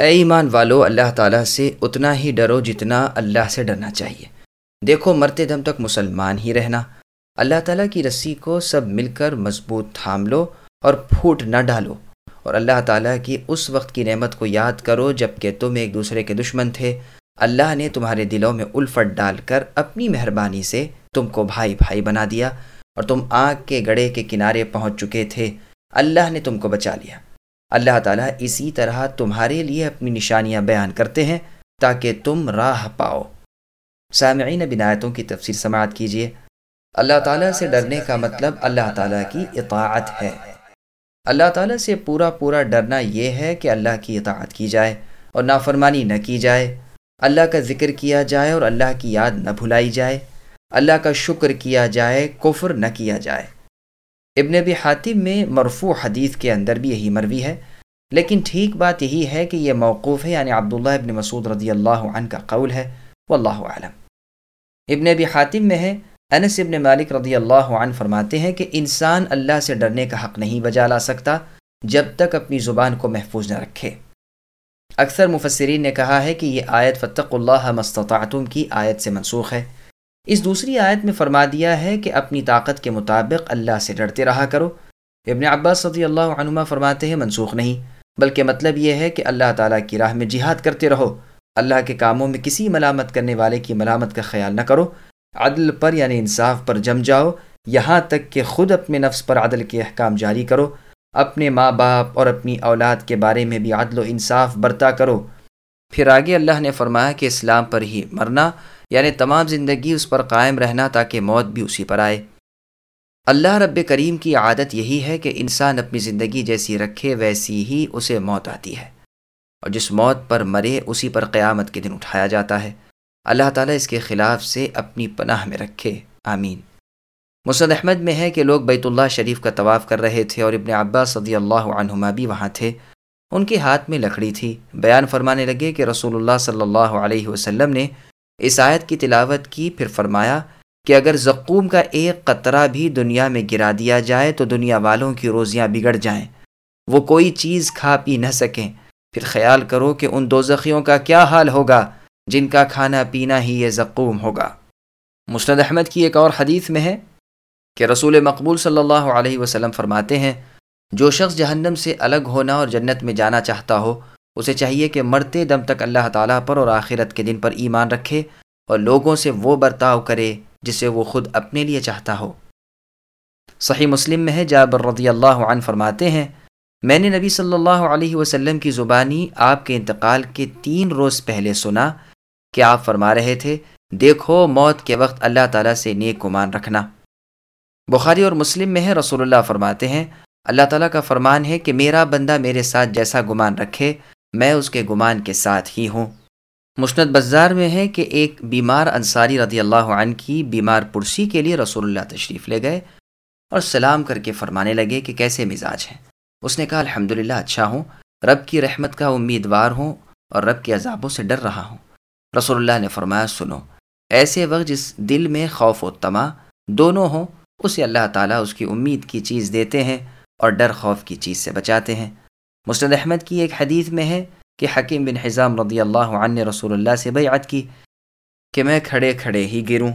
اے ایمان والو، اللہ تعالیٰ سے اتنا ہی ڈرو جتنا اللہ سے ڈرنا چاہیے۔ دیکھو، مرتے دم تک مسلمان ہی رہنا۔ اللہ تعالیٰ کی رسی کو سب مل کر مضبوط تھام لو اور پھوٹ نہ ڈالو۔ اور اللہ تعالیٰ کی اس وقت کی نعمت کو یاد کرو جبکہ تم ایک دوسرے کے دشمن تھے۔ اللہ نے تمہارے دلوں میں الفٹ ڈال کر اپنی مہربانی سے تم کو بھائی بھائی بنا دیا اور تم آگ کے گڑے کے کنارے پہنچ چکے تھے۔ اللہ نے تم کو بچا لیا۔ اللہ تعالیٰ اسی طرح تمہارے لیے اپنی نشانیاں بیان کرتے ہیں تاکہ تم راہ پاؤ۔ سامعین بنایتوں کی تفسیر سماعت کیجیے۔ اللہ تعالیٰ سے ڈرنے کا مطلب اللہ تعالیٰ کی اطاعت ہے۔ اللہ تعالیٰ سے پورا پورا ڈرنا یہ ہے کہ اللہ کی اطاعت کی جائے اور نافرمانی نہ کی جائے۔ اللہ کا ذکر کیا جائے اور اللہ کی یاد نہ بھلائی جائے۔ اللہ کا شکر کیا جائے، کفر نہ کیا جائے۔ ابن ابی حاتم میں مرفوع حدیث کے اندر بھی یہی مروی ہے۔ لیکن ٹھیک بات یہی ہے کہ یہ موقوف ہے یعنی عبداللہ ابن مسعود رضی اللہ عنہ کا قول ہے۔ واللہ عالم ابن ابی حاتم میں ہے، انس ابن مالک رضی اللہ عنہ فرماتے ہیں کہ انسان اللہ سے ڈرنے کا حق نہیں بجا لا سکتا جب تک اپنی زبان کو محفوظ نہ رکھے۔ اکثر مفسرین نے کہا ہے کہ یہ آیت فتق اللہ مستطعتم کی آیت سے منسوخ ہے۔ اس دوسری آیت میں فرما دیا ہے کہ اپنی طاقت کے مطابق اللہ سے ڈرتے رہا کرو۔ ابن عباس صدی اللہ عنما فرماتے ہیں، منسوخ نہیں، بلکہ مطلب یہ ہے کہ اللہ تعالیٰ کی راہ میں جہاد کرتے رہو۔ اللہ کے کاموں میں کسی ملامت کرنے والے کی ملامت کا خیال نہ کرو۔ عدل پر یعنی انصاف پر جم جاؤ۔ یہاں تک کہ خود اپنے نفس پر عدل کے احکام جاری کرو۔ اپنے ماں باپ اور اپنی اولاد کے بارے میں بھی عدل و انصاف برتا کرو۔ پھر آگے اللہ نے فرمایا کہ اسلام پر ہی مرنا یعنی تمام زندگی اس پر قائم رہنا تاکہ موت بھی اسی پر آئے۔ اللہ رب کریم کی عادت یہی ہے کہ انسان اپنی زندگی جیسی رکھے ویسی ہی اسے موت آتی ہے۔ اور جس موت پر مرے اسی پر قیامت کے دن اٹھایا جاتا ہے۔ اللہ تعالیٰ اس کے خلاف سے اپنی پناہ میں رکھے۔ آمین۔ مسد احمد میں ہے کہ لوگ بیت اللہ شریف کا طواف کر رہے تھے اور ابن عباس صدی اللہ عنہما بھی وہاں تھے۔ ان کے ہاتھ میں لکڑی تھی۔ بیان فرمانے لگے کہ رسول اللہ صلی اللہ علیہ وسلم نے اس آیت کی تلاوت کی پھر فرمایا کہ اگر زقوم کا ایک قطرہ بھی دنیا میں گرا دیا جائے تو دنیا والوں کی روزیاں بگڑ جائیں۔ وہ کوئی چیز کھا پی نہ سکیں۔ پھر خیال کرو کہ ان دو زخیوں کا کیا حال ہوگا، جن کا کھانا پینا ہی یہ زقوم ہوگا۔ مسند احمد کی ایک اور حدیث میں ہے کہ رسول مقبول صلی اللہ علیہ وسلم فرماتے ہیں، جو شخص جہنم سے الگ ہونا اور جنت میں جانا چاہتا ہو اسے چاہیے کہ مرتے دم تک اللہ تعالیٰ پر اور آخرت کے دن پر ایمان رکھے اور لوگوں سے وہ برتاؤ کرے جسے وہ خود اپنے لیے چاہتا ہو۔ صحیح مسلم میں ہے، جابر رضی اللہ عنہ فرماتے ہیں، میں نے نبی صلی اللہ علیہ وسلم کی زبانی آپ کے انتقال کے تین روز پہلے سنا کہ آپ فرما رہے تھے، دیکھو موت کے وقت اللہ تعالیٰ سے نیک گمان رکھنا۔ بخاری اور مسلم میں ہے، رسول اللہ فرماتے ہیں، اللہ تعالیٰ کا فرمان ہے کہ میرا بندہ میرے ساتھ جیسا گمان رکھے میں اس کے گمان کے ساتھ ہی ہوں۔ مسند بازار میں ہے کہ ایک بیمار انصاری رضی اللہ عنہ کی بیمار پرسی کے لیے رسول اللہ تشریف لے گئے اور سلام کر کے فرمانے لگے کہ کیسے مزاج ہیں۔ اس نے کہا الحمد اچھا ہوں۔ رب کی رحمت کا امیدوار ہوں اور رب کے عذابوں سے ڈر رہا ہوں۔ رسول اللہ نے فرمایا، سنو، ایسے وقت جس دل میں خوف و تما دونوں ہوں، اسے اللہ تعالیٰ اس کی امید کی چیز دیتے ہیں اور ڈر خوف کی چیز سے بچاتے ہیں۔ مسند احمد کی ایک حدیث میں ہے کہ حکیم بن حضام رضی اللہ عنہ نے رسول اللہ سے بیعت کی کہ میں کھڑے کھڑے ہی گروں۔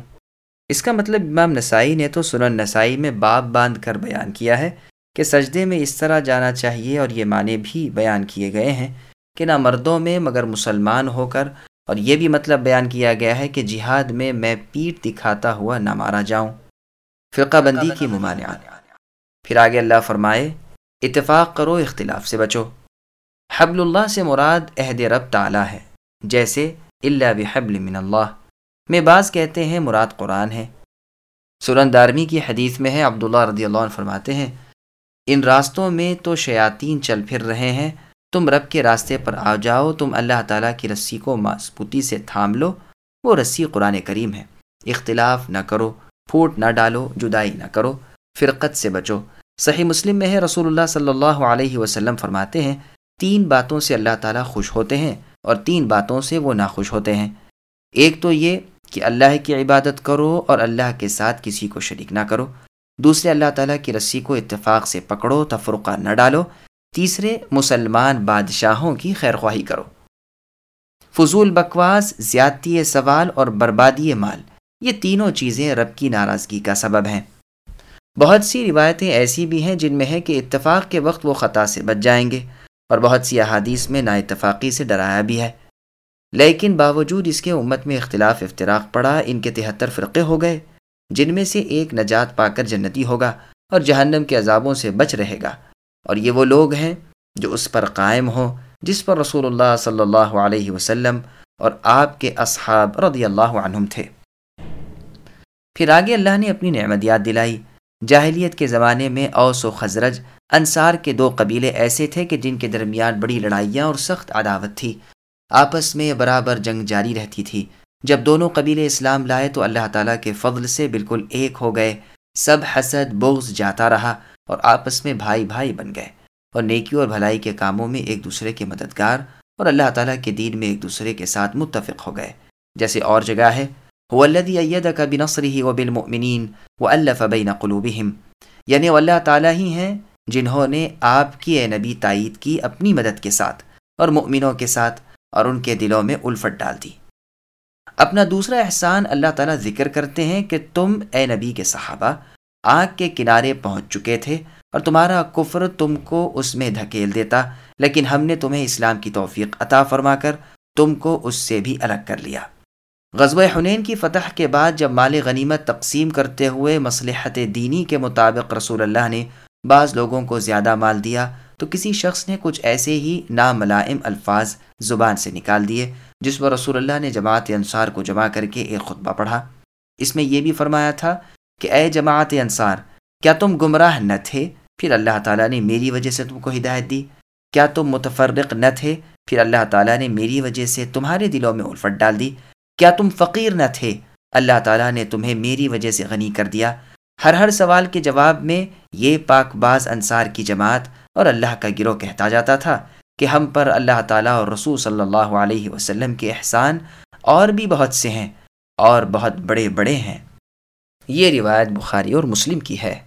اس کا مطلب امام نسائی نے تو سنن نسائی میں باب باندھ کر بیان کیا ہے کہ سجدے میں اس طرح جانا چاہیے اور یہ معنی بھی بیان کیے گئے ہیں کہ نہ مردوں میں مگر مسلمان ہو کر۔ اور یہ بھی مطلب بیان کیا گیا ہے کہ جہاد میں میں پیٹ دکھاتا ہوا نہ مارا جاؤں۔ فرقہ بندی کی ممانعات۔ پھر آگے اللہ فرمائے اتفاق کرو، اختلاف سے بچو۔ حبل اللہ سے مراد عہد رب تعالیٰ ہے، جیسے اللہ بحبل من اللہ۔ میں بعض کہتے ہیں مراد قرآن ہے۔ سرن دارمی کی حدیث میں ہے، عبداللہ رضی اللہ عنہ فرماتے ہیں، ان راستوں میں تو شیاطین چل پھر رہے ہیں، تم رب کے راستے پر آ جاؤ، تم اللہ تعالیٰ کی رسی کو مضبوطی سے تھام لو، وہ رسی قرآن کریم ہے۔ اختلاف نہ کرو، پھوٹ نہ ڈالو، جدائی نہ کرو، فرقت سے بچو۔ صحیح مسلم میں ہے، رسول اللہ صلی اللہ علیہ وسلم فرماتے ہیں، تین باتوں سے اللہ تعالیٰ خوش ہوتے ہیں اور تین باتوں سے وہ ناخوش ہوتے ہیں۔ ایک تو یہ کہ اللہ کی عبادت کرو اور اللہ کے ساتھ کسی کو شریک نہ کرو۔ دوسرے، اللہ تعالیٰ کی رسی کو اتفاق سے پکڑو، تفرقہ نہ ڈالو۔ تیسرے، مسلمان بادشاہوں کی خیر خواہی کرو۔ فضول بکواس، زیادتی سوال اور بربادی مال، یہ تینوں چیزیں رب کی ناراضگی کا سبب ہیں۔ بہت سی روایتیں ایسی بھی ہیں جن میں ہے کہ اتفاق کے وقت وہ خطا سے بچ جائیں گے اور بہت سی احادیث میں نا اتفاقی سے ڈرایا بھی ہے۔ لیکن باوجود اس کے امت میں اختلاف افطراک پڑا، ان کے تہتر فرقے ہو گئے، جن میں سے ایک نجات پا کر جنتی ہوگا اور جہنم کے عذابوں سے بچ رہے گا۔ اور یہ وہ لوگ ہیں جو اس پر قائم ہوں، جس پر رسول اللہ صلی اللہ علیہ وسلم اور آپ کے اصحاب رضی اللہ عنہم تھے۔ پھر آگے اللہ نے اپنی نعمت یاد دلائی۔ جاہلیت کے زمانے میں اوس و خزرج انصار کے دو قبیلے ایسے تھے کہ جن کے درمیان بڑی لڑائیاں اور سخت عداوت تھی۔ آپس میں برابر جنگ جاری رہتی تھی۔ جب دونوں قبیلے اسلام لائے تو اللہ تعالیٰ کے فضل سے بالکل ایک ہو گئے۔ سب حسد، بغض جاتا رہا اور آپس میں بھائی بھائی بن گئے۔ اور نیکی اور بھلائی کے کاموں میں ایک دوسرے کے مددگار اور اللہ تعالیٰ کے دین میں ایک دوسرے کے ساتھ متفق ہو گئے۔ جیسے اور جگہ ہے۔ بنصره وبالمؤمنين والف بين قلوبهم. یعنی وہ اللہ تعالیٰ ہی ہیں جنہوں نے آپ کی اے نبی تائید کی اپنی مدد کے ساتھ اور مؤمنوں کے ساتھ اور ان کے دلوں میں الفت ڈال دی۔ اپنا دوسرا احسان اللہ تعالیٰ ذکر کرتے ہیں کہ تم اے نبی کے صحابہ آگ کے کنارے پہنچ چکے تھے اور تمہارا کفر تم کو اس میں دھکیل دیتا، لیکن ہم نے تمہیں اسلام کی توفیق عطا فرما کر تم کو اس سے بھی الگ کر لیا۔ غزوہ حنین کی فتح کے بعد جب مال غنیمت تقسیم کرتے ہوئے مصلحت دینی کے مطابق رسول اللہ نے بعض لوگوں کو زیادہ مال دیا، تو کسی شخص نے کچھ ایسے ہی ناملائم الفاظ زبان سے نکال دیے، جس پر رسول اللہ نے جماعت انصار کو جمع کر کے ایک خطبہ پڑھا۔ اس میں یہ بھی فرمایا تھا کہ، اے جماعت انصار، کیا تم گمراہ نہ تھے؟ پھر اللہ تعالیٰ نے میری وجہ سے تم کو ہدایت دی۔ کیا تم متفرق نہ تھے؟ پھر اللہ تعالیٰ نے میری وجہ سے تمہارے دلوں میں الفت ڈال دی۔ کیا تم فقیر نہ تھے؟ اللہ تعالیٰ نے تمہیں میری وجہ سے غنی کر دیا۔ ہر ہر سوال کے جواب میں یہ پاک باز انصار کی جماعت اور اللہ کا گروہ کہتا جاتا تھا کہ ہم پر اللہ تعالیٰ اور رسول صلی اللہ علیہ وسلم کے احسان اور بھی بہت سے ہیں اور بہت بڑے بڑے ہیں۔ یہ روایت بخاری اور مسلم کی ہے۔